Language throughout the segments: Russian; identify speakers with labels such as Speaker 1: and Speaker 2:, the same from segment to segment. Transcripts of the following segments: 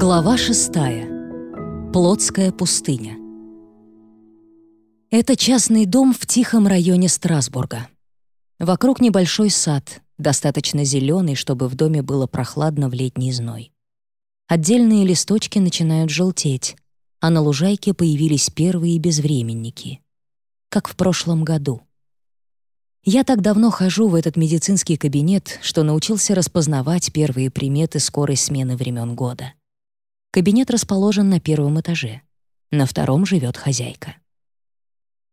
Speaker 1: Глава шестая. Плотская пустыня. Это частный дом в тихом районе Страсбурга. Вокруг небольшой сад, достаточно зеленый, чтобы в доме было прохладно в летний зной. Отдельные листочки начинают желтеть, а на лужайке появились первые безвременники. Как в прошлом году. Я так давно хожу в этот медицинский кабинет, что научился распознавать первые приметы скорой смены времен года. Кабинет расположен на первом этаже. На втором живет хозяйка.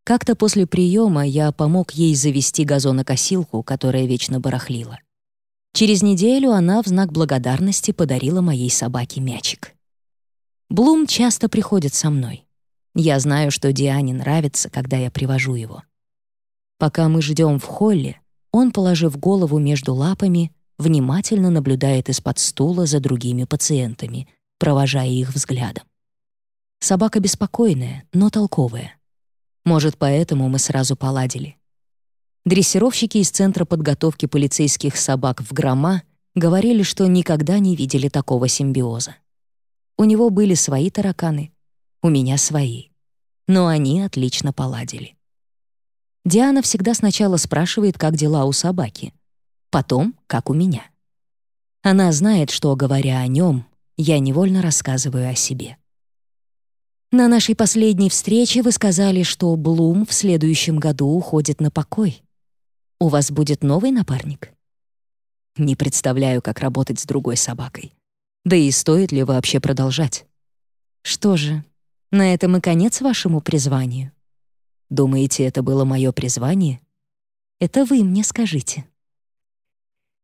Speaker 1: Как-то после приема я помог ей завести газонокосилку, которая вечно барахлила. Через неделю она в знак благодарности подарила моей собаке мячик. Блум часто приходит со мной. Я знаю, что Диане нравится, когда я привожу его. Пока мы ждем в холле, он, положив голову между лапами, внимательно наблюдает из-под стула за другими пациентами, провожая их взглядом. Собака беспокойная, но толковая. Может, поэтому мы сразу поладили. Дрессировщики из Центра подготовки полицейских собак в Грома говорили, что никогда не видели такого симбиоза. У него были свои тараканы, у меня свои. Но они отлично поладили. Диана всегда сначала спрашивает, как дела у собаки, потом, как у меня. Она знает, что, говоря о нем, я невольно рассказываю о себе. На нашей последней встрече вы сказали, что Блум в следующем году уходит на покой. У вас будет новый напарник? Не представляю, как работать с другой собакой. Да и стоит ли вообще продолжать? Что же, на этом и конец вашему призванию. Думаете, это было мое призвание? Это вы мне скажите.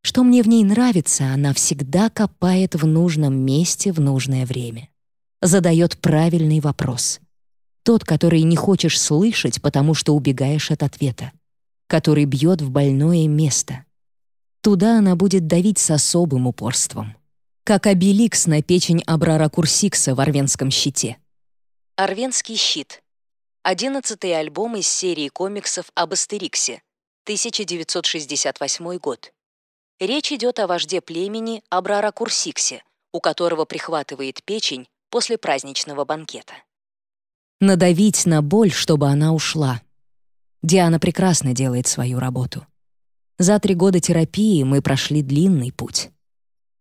Speaker 1: Что мне в ней нравится, она всегда копает в нужном месте в нужное время. Задает правильный вопрос. Тот, который не хочешь слышать, потому что убегаешь от ответа. Который бьет в больное место. Туда она будет давить с особым упорством. Как обеликс на печень Абрара Курсикса в Орвенском щите. Орвенский щит. Одиннадцатый альбом из серии комиксов об Астериксе. 1968 год. Речь идет о вожде племени Абрара Курсиксе, у которого прихватывает печень после праздничного банкета. Надавить на боль, чтобы она ушла. Диана прекрасно делает свою работу. За три года терапии мы прошли длинный путь.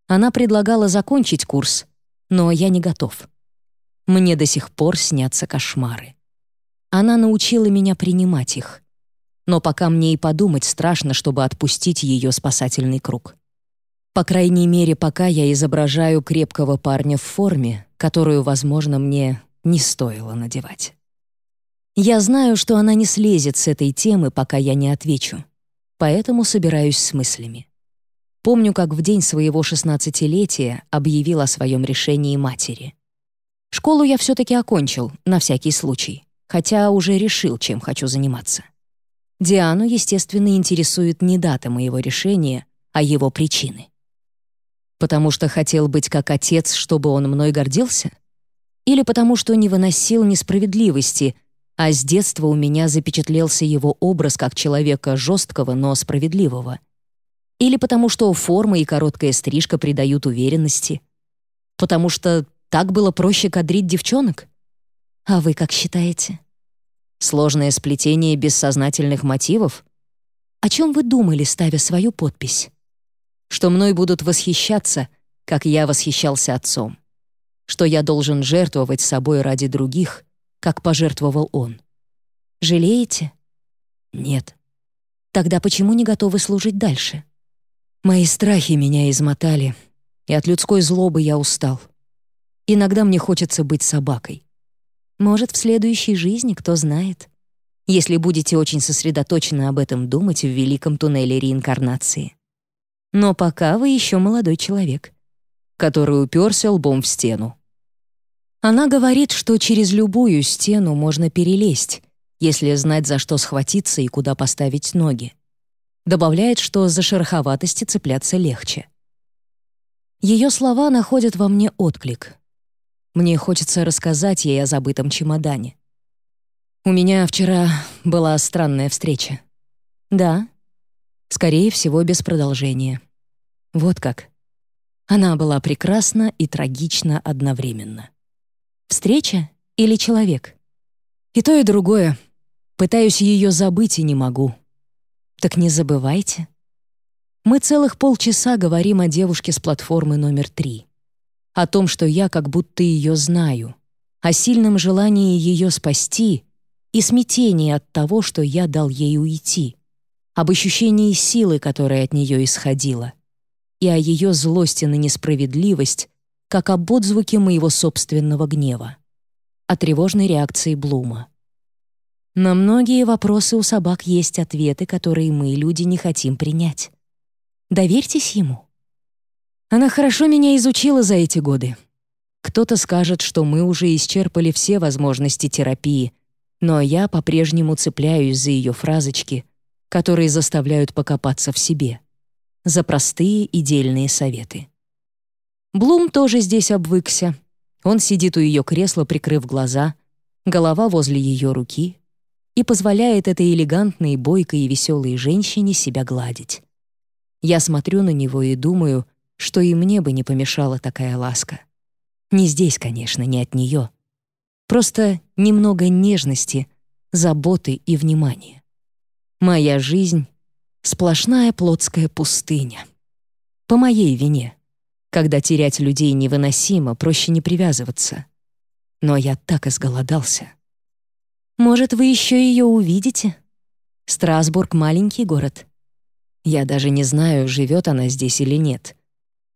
Speaker 1: Она предлагала закончить курс, но я не готов. Мне до сих пор снятся кошмары. Она научила меня принимать их но пока мне и подумать страшно, чтобы отпустить ее спасательный круг. По крайней мере, пока я изображаю крепкого парня в форме, которую, возможно, мне не стоило надевать. Я знаю, что она не слезет с этой темы, пока я не отвечу, поэтому собираюсь с мыслями. Помню, как в день своего шестнадцатилетия объявил о своем решении матери. Школу я все-таки окончил, на всякий случай, хотя уже решил, чем хочу заниматься. Диану, естественно, интересует не дата моего решения, а его причины. Потому что хотел быть как отец, чтобы он мной гордился? Или потому что не выносил несправедливости, а с детства у меня запечатлелся его образ как человека жесткого, но справедливого? Или потому что форма и короткая стрижка придают уверенности? Потому что так было проще кадрить девчонок? А вы как считаете? Сложное сплетение бессознательных мотивов? О чем вы думали, ставя свою подпись? Что мной будут восхищаться, как я восхищался отцом. Что я должен жертвовать собой ради других, как пожертвовал он. Жалеете? Нет. Тогда почему не готовы служить дальше? Мои страхи меня измотали, и от людской злобы я устал. Иногда мне хочется быть собакой. Может, в следующей жизни, кто знает. Если будете очень сосредоточенно об этом думать в великом туннеле реинкарнации. Но пока вы еще молодой человек, который уперся лбом в стену. Она говорит, что через любую стену можно перелезть, если знать, за что схватиться и куда поставить ноги. Добавляет, что за шероховатости цепляться легче. Ее слова находят во мне отклик, мне хочется рассказать ей о забытом чемодане. У меня вчера была странная встреча. Да. Скорее всего, без продолжения. Вот как. Она была прекрасна и трагична одновременно. Встреча или человек? И то, и другое. Пытаюсь ее забыть и не могу. Так не забывайте. Мы целых полчаса говорим о девушке с платформы номер три. О том, что я как будто ее знаю. О сильном желании ее спасти и смятении от того, что я дал ей уйти. Об ощущении силы, которая от нее исходила и о ее злости на несправедливость, как об отзвуке моего собственного гнева, о тревожной реакции Блума. На многие вопросы у собак есть ответы, которые мы, люди, не хотим принять. Доверьтесь ему. Она хорошо меня изучила за эти годы. Кто-то скажет, что мы уже исчерпали все возможности терапии, но я по-прежнему цепляюсь за ее фразочки, которые заставляют покопаться в себе за простые и дельные советы. Блум тоже здесь обвыкся. Он сидит у ее кресла, прикрыв глаза, голова возле ее руки и позволяет этой элегантной, бойкой и веселой женщине себя гладить. Я смотрю на него и думаю, что и мне бы не помешала такая ласка. Не здесь, конечно, не от нее. Просто немного нежности, заботы и внимания. Моя жизнь Сплошная плотская пустыня. По моей вине. Когда терять людей невыносимо, проще не привязываться. Но я так изголодался. Может, вы еще ее увидите? Страсбург — маленький город. Я даже не знаю, живет она здесь или нет.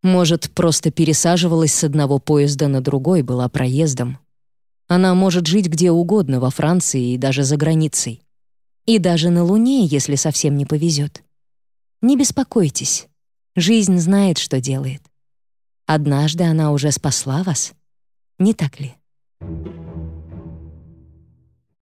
Speaker 1: Может, просто пересаживалась с одного поезда на другой, была проездом. Она может жить где угодно во Франции и даже за границей. И даже на Луне, если совсем не повезет. Не беспокойтесь. Жизнь знает, что делает. Однажды она уже спасла вас. Не так ли? Thank you.